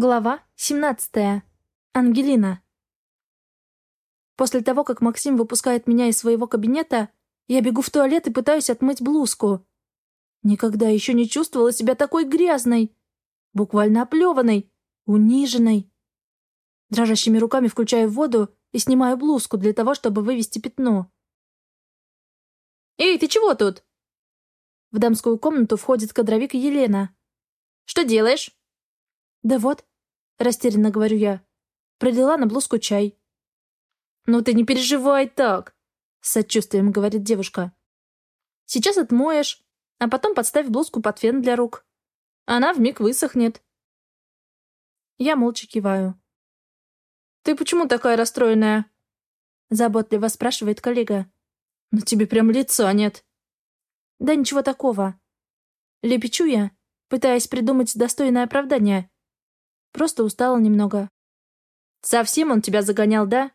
Глава 17. Ангелина. После того, как Максим выпускает меня из своего кабинета, я бегу в туалет и пытаюсь отмыть блузку. Никогда еще не чувствовала себя такой грязной, буквально оплеванной, униженной. Дрожащими руками включаю воду и снимаю блузку для того, чтобы вывести пятно. «Эй, ты чего тут?» В дамскую комнату входит кадровик Елена. «Что делаешь?» «Да вот, Растерянно говорю я. Пролила на блузку чай. «Ну ты не переживай так!» С сочувствием говорит девушка. «Сейчас отмоешь, а потом подставь блузку под фен для рук. Она вмиг высохнет». Я молча киваю. «Ты почему такая расстроенная?» Заботливо спрашивает коллега. «Ну тебе прям лица нет». «Да ничего такого». Лепечу я, пытаясь придумать достойное оправдание. Просто устала немного. «Совсем он тебя загонял, да?»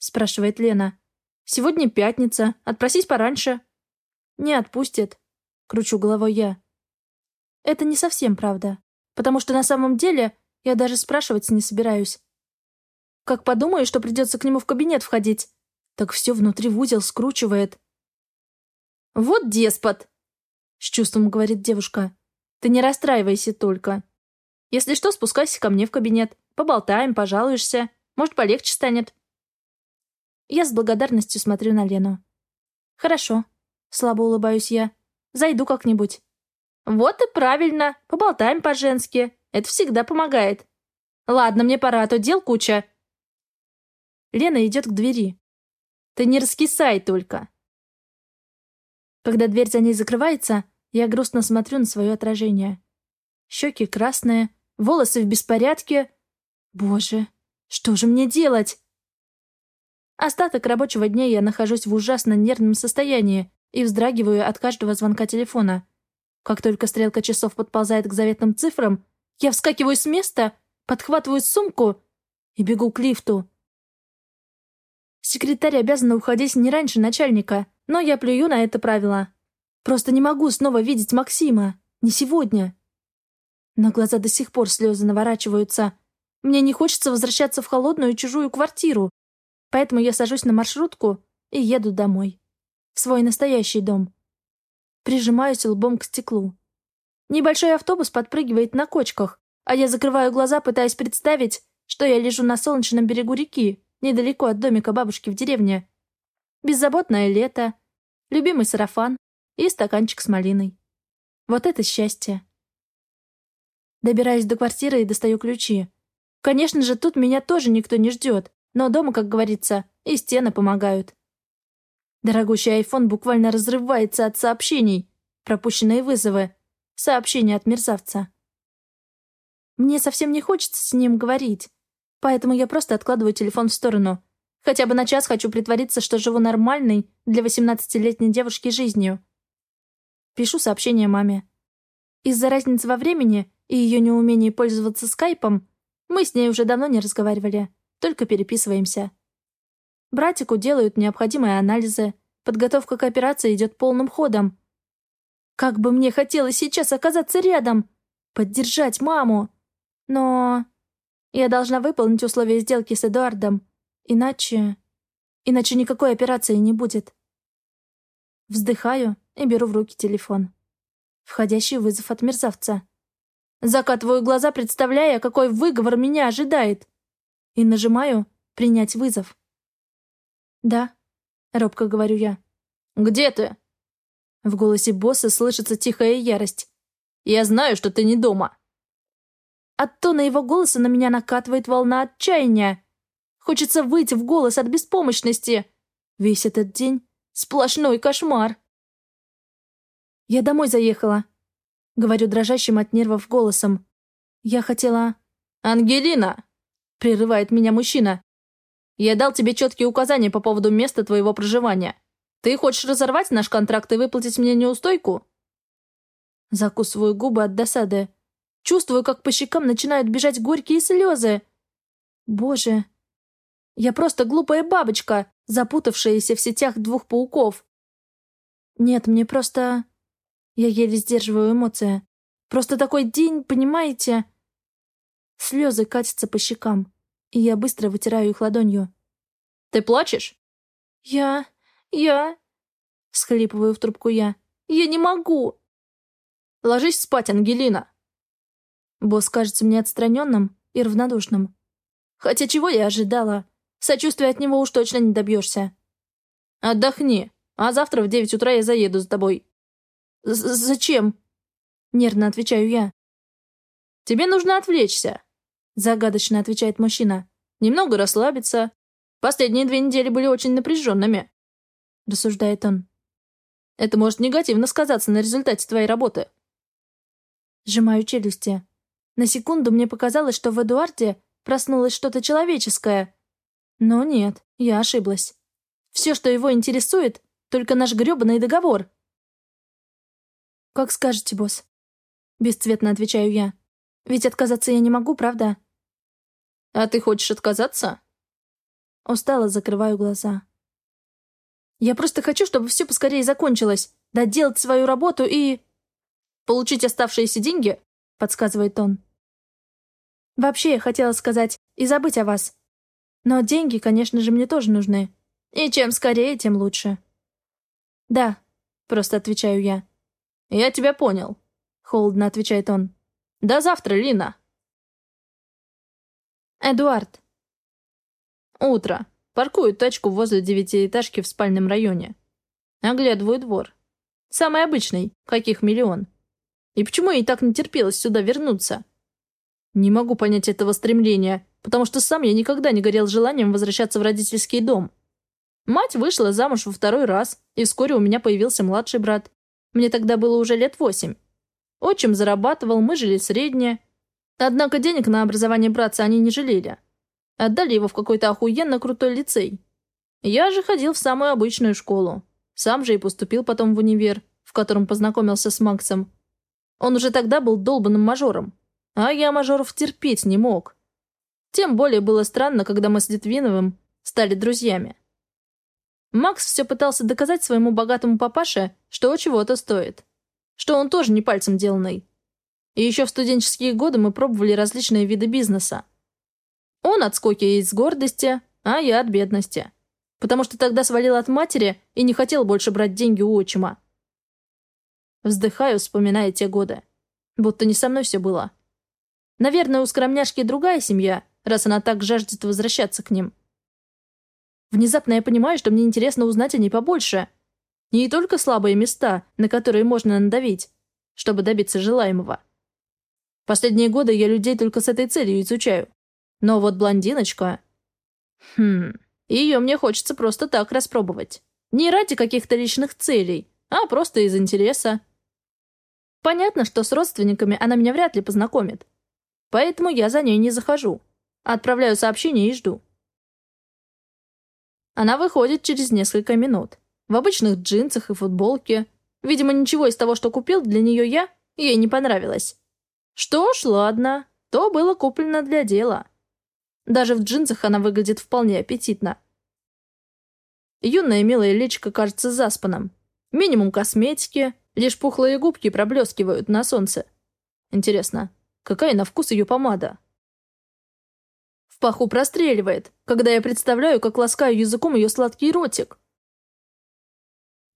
спрашивает Лена. «Сегодня пятница. Отпросись пораньше». «Не отпустит», — кручу головой я. «Это не совсем правда, потому что на самом деле я даже спрашивать не собираюсь. Как подумаю, что придется к нему в кабинет входить, так все внутри в узел скручивает». «Вот деспот!» — с чувством говорит девушка. «Ты не расстраивайся только. Если что, спускайся ко мне в кабинет. Поболтаем, пожалуешься. Может, полегче станет». Я с благодарностью смотрю на Лену. «Хорошо», — слабо улыбаюсь я. «Зайду как-нибудь». «Вот и правильно. Поболтаем по-женски. Это всегда помогает. Ладно, мне пора, а то дел куча». Лена идет к двери. «Ты не раскисай только». Когда дверь за ней закрывается, я грустно смотрю на свое отражение. Щеки красные, волосы в беспорядке. Боже, что же мне делать? Остаток рабочего дня я нахожусь в ужасно нервном состоянии и вздрагиваю от каждого звонка телефона. Как только стрелка часов подползает к заветным цифрам, я вскакиваю с места, подхватываю сумку и бегу к лифту. Секретарь обязана уходить не раньше начальника, но я плюю на это правило. Просто не могу снова видеть Максима. Не сегодня. На глаза до сих пор слезы наворачиваются. Мне не хочется возвращаться в холодную чужую квартиру. Поэтому я сажусь на маршрутку и еду домой. В свой настоящий дом. Прижимаюсь лбом к стеклу. Небольшой автобус подпрыгивает на кочках, а я закрываю глаза, пытаясь представить, что я лежу на солнечном берегу реки, недалеко от домика бабушки в деревне. Беззаботное лето, любимый сарафан и стаканчик с малиной. Вот это счастье. Добираюсь до квартиры и достаю ключи. Конечно же, тут меня тоже никто не ждет, но дома, как говорится, и стены помогают. Дорогущий айфон буквально разрывается от сообщений, пропущенные вызовы, сообщения от мерзавца. Мне совсем не хочется с ним говорить, поэтому я просто откладываю телефон в сторону. Хотя бы на час хочу притвориться, что живу нормальной для 18-летней девушки жизнью. Пишу сообщение маме. Из-за разницы во времени и ее неумении пользоваться скайпом, мы с ней уже давно не разговаривали, только переписываемся. Братику делают необходимые анализы, подготовка к операции идет полным ходом. Как бы мне хотелось сейчас оказаться рядом, поддержать маму. Но я должна выполнить условия сделки с Эдуардом, иначе... Иначе никакой операции не будет. Вздыхаю и беру в руки телефон. Входящий вызов от мерзавца. Закатываю глаза, представляя, какой выговор меня ожидает. И нажимаю «Принять вызов». «Да», — робко говорю я. «Где ты?» В голосе босса слышится тихая ярость. «Я знаю, что ты не дома». От тона его голоса на меня накатывает волна отчаяния. Хочется выйти в голос от беспомощности. Весь этот день — сплошной кошмар. «Я домой заехала», Говорю дрожащим от нервов голосом. Я хотела... «Ангелина!» — прерывает меня мужчина. «Я дал тебе четкие указания по поводу места твоего проживания. Ты хочешь разорвать наш контракт и выплатить мне неустойку?» Закусываю губы от досады. Чувствую, как по щекам начинают бежать горькие слезы. Боже, я просто глупая бабочка, запутавшаяся в сетях двух пауков. Нет, мне просто... Я еле сдерживаю эмоции. Просто такой день, понимаете? Слезы катятся по щекам, и я быстро вытираю их ладонью. «Ты плачешь?» «Я... я...» — схлипываю в трубку я. «Я не могу!» «Ложись спать, Ангелина!» Босс кажется мне отстраненным и равнодушным. Хотя чего я ожидала? Сочувствия от него уж точно не добьешься. «Отдохни, а завтра в девять утра я заеду за тобой». «Зачем?» — нервно отвечаю я. «Тебе нужно отвлечься», — загадочно отвечает мужчина. «Немного расслабиться. Последние две недели были очень напряженными», — рассуждает он. «Это может негативно сказаться на результате твоей работы». Сжимаю челюсти. На секунду мне показалось, что в Эдуарде проснулось что-то человеческое. Но нет, я ошиблась. Все, что его интересует, только наш грёбаный договор. «Как скажете, босс?» Бесцветно отвечаю я. «Ведь отказаться я не могу, правда?» «А ты хочешь отказаться?» Устало закрываю глаза. «Я просто хочу, чтобы все поскорее закончилось, доделать свою работу и...» «Получить оставшиеся деньги?» — подсказывает он. «Вообще, я хотела сказать, и забыть о вас. Но деньги, конечно же, мне тоже нужны. И чем скорее, тем лучше». «Да», — просто отвечаю я. «Я тебя понял», — холодно отвечает он. «До завтра, Лина». Эдуард. Утро. Паркую тачку возле девятиэтажки в спальном районе. Оглядываю двор. Самый обычный, каких миллион. И почему ей так не терпелось сюда вернуться? Не могу понять этого стремления, потому что сам я никогда не горел желанием возвращаться в родительский дом. Мать вышла замуж во второй раз, и вскоре у меня появился младший брат. Мне тогда было уже лет восемь. Отчим зарабатывал, мы жили среднее. Однако денег на образование братца они не жалели. Отдали его в какой-то охуенно крутой лицей. Я же ходил в самую обычную школу. Сам же и поступил потом в универ, в котором познакомился с Максом. Он уже тогда был долбанным мажором. А я мажоров терпеть не мог. Тем более было странно, когда мы с Детвиновым стали друзьями. Макс все пытался доказать своему богатому папаше, что чего-то стоит. Что он тоже не пальцем деланный. И еще в студенческие годы мы пробовали различные виды бизнеса. Он от скоки из гордости, а я от бедности. Потому что тогда свалил от матери и не хотел больше брать деньги у отчима. Вздыхаю, вспоминая те годы. Будто не со мной все было. Наверное, у скромняшки другая семья, раз она так жаждет возвращаться к ним. Внезапно я понимаю, что мне интересно узнать о ней побольше. Не только слабые места, на которые можно надавить, чтобы добиться желаемого. Последние годы я людей только с этой целью изучаю. Но вот блондиночка... Хм... Ее мне хочется просто так распробовать. Не ради каких-то личных целей, а просто из интереса. Понятно, что с родственниками она меня вряд ли познакомит. Поэтому я за ней не захожу. Отправляю сообщение и жду. Она выходит через несколько минут. В обычных джинсах и футболке. Видимо, ничего из того, что купил для нее я, ей не понравилось. Что ж, ладно. То было куплено для дела. Даже в джинсах она выглядит вполне аппетитно. Юная милая личико кажется заспанным. Минимум косметики, лишь пухлые губки проблескивают на солнце. Интересно, какая на вкус ее помада? Паху простреливает, когда я представляю, как ласкаю языком ее сладкий ротик.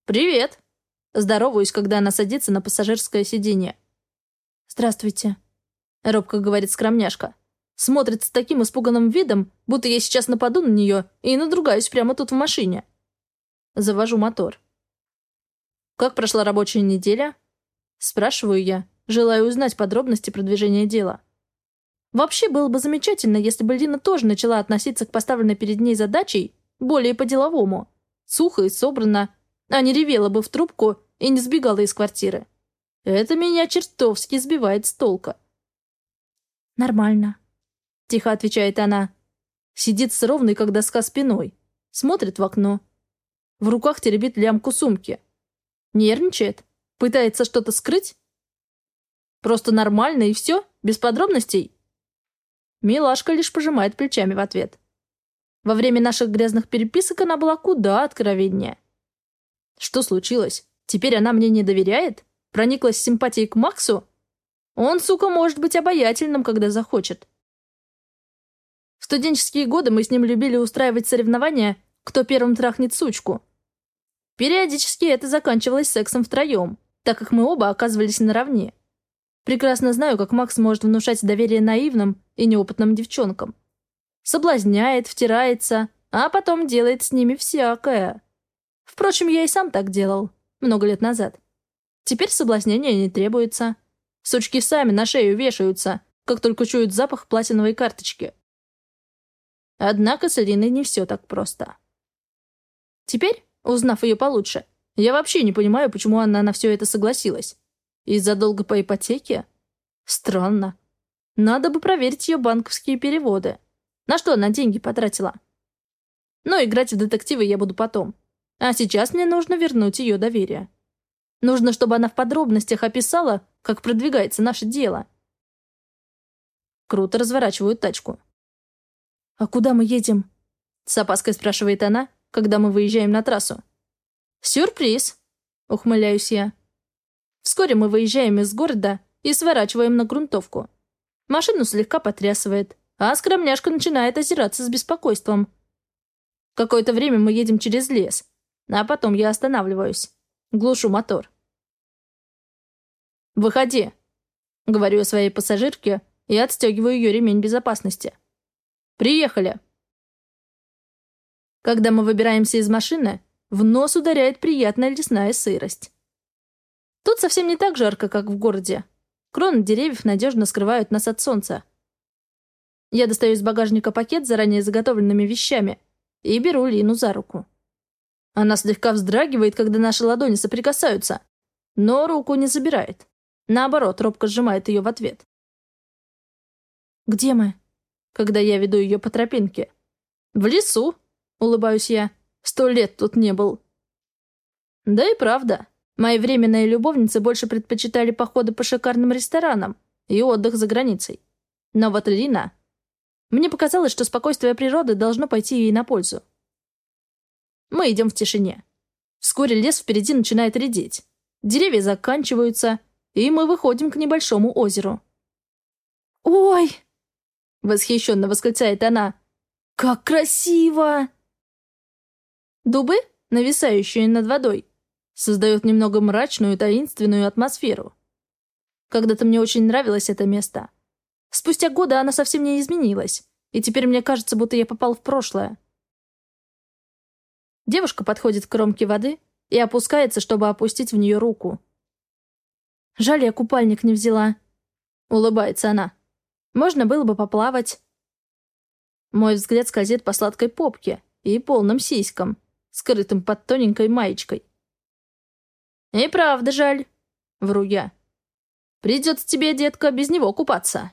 «Привет!» Здороваюсь, когда она садится на пассажирское сиденье. «Здравствуйте», — робко говорит скромняшка. Смотрит с таким испуганным видом, будто я сейчас нападу на нее и надругаюсь прямо тут в машине. Завожу мотор. «Как прошла рабочая неделя?» Спрашиваю я, желая узнать подробности продвижения дела. Вообще было бы замечательно, если бы Лина тоже начала относиться к поставленной перед ней задачей более по-деловому. Сухо и собрано, а не ревела бы в трубку и не сбегала из квартиры. Это меня чертовски сбивает с толка. «Нормально», — тихо отвечает она. Сидит с ровной, как доска, спиной. Смотрит в окно. В руках теребит лямку сумки. Нервничает? Пытается что-то скрыть? Просто нормально и все? Без подробностей? Милашка лишь пожимает плечами в ответ. Во время наших грязных переписок она была куда откровеннее. Что случилось? Теперь она мне не доверяет? Прониклась симпатией к Максу? Он, сука, может быть обаятельным, когда захочет. В студенческие годы мы с ним любили устраивать соревнования, кто первым трахнет сучку. Периодически это заканчивалось сексом втроем, так как мы оба оказывались наравне. Прекрасно знаю, как Макс может внушать доверие наивным и неопытным девчонкам. Соблазняет, втирается, а потом делает с ними всякое. Впрочем, я и сам так делал, много лет назад. Теперь соблазнения не требуется. Сучки сами на шею вешаются, как только чуют запах платиновой карточки. Однако с Алиной не все так просто. Теперь, узнав ее получше, я вообще не понимаю, почему она на все это согласилась. Из-за долга по ипотеке? Странно. Надо бы проверить ее банковские переводы. На что она деньги потратила? Но играть в детективы я буду потом. А сейчас мне нужно вернуть ее доверие. Нужно, чтобы она в подробностях описала, как продвигается наше дело. Круто разворачивают тачку. «А куда мы едем?» С опаской спрашивает она, когда мы выезжаем на трассу. «Сюрприз!» — ухмыляюсь я. Вскоре мы выезжаем из города и сворачиваем на грунтовку. Машину слегка потрясывает, а скромняшка начинает озираться с беспокойством. Какое-то время мы едем через лес, а потом я останавливаюсь. Глушу мотор. «Выходи!» — говорю я своей пассажирке и отстегиваю ее ремень безопасности. «Приехали!» Когда мы выбираемся из машины, в нос ударяет приятная лесная сырость. Тут совсем не так жарко, как в городе. Кроны деревьев надежно скрывают нас от солнца. Я достаю из багажника пакет с заранее заготовленными вещами и беру Лину за руку. Она слегка вздрагивает, когда наши ладони соприкасаются, но руку не забирает. Наоборот, робко сжимает ее в ответ. «Где мы?» Когда я веду ее по тропинке. «В лесу», — улыбаюсь я. «Сто лет тут не был». Да и правда. Мои временные любовницы больше предпочитали походы по шикарным ресторанам и отдых за границей. Но вот Лина... Мне показалось, что спокойствие природы должно пойти ей на пользу. Мы идем в тишине. Вскоре лес впереди начинает редеть. Деревья заканчиваются, и мы выходим к небольшому озеру. «Ой!» — восхищенно восклицает она. «Как красиво!» Дубы, нависающие над водой, создают немного мрачную, таинственную атмосферу. Когда-то мне очень нравилось это место. Спустя годы оно совсем не изменилось, и теперь мне кажется, будто я попал в прошлое. Девушка подходит к кромке воды и опускается, чтобы опустить в нее руку. «Жаль, я купальник не взяла», — улыбается она. «Можно было бы поплавать». Мой взгляд скользит по сладкой попке и полным сиськам скрытым под тоненькой маечкой. «И правда жаль», — вру я. «Придется тебе, детка, без него купаться».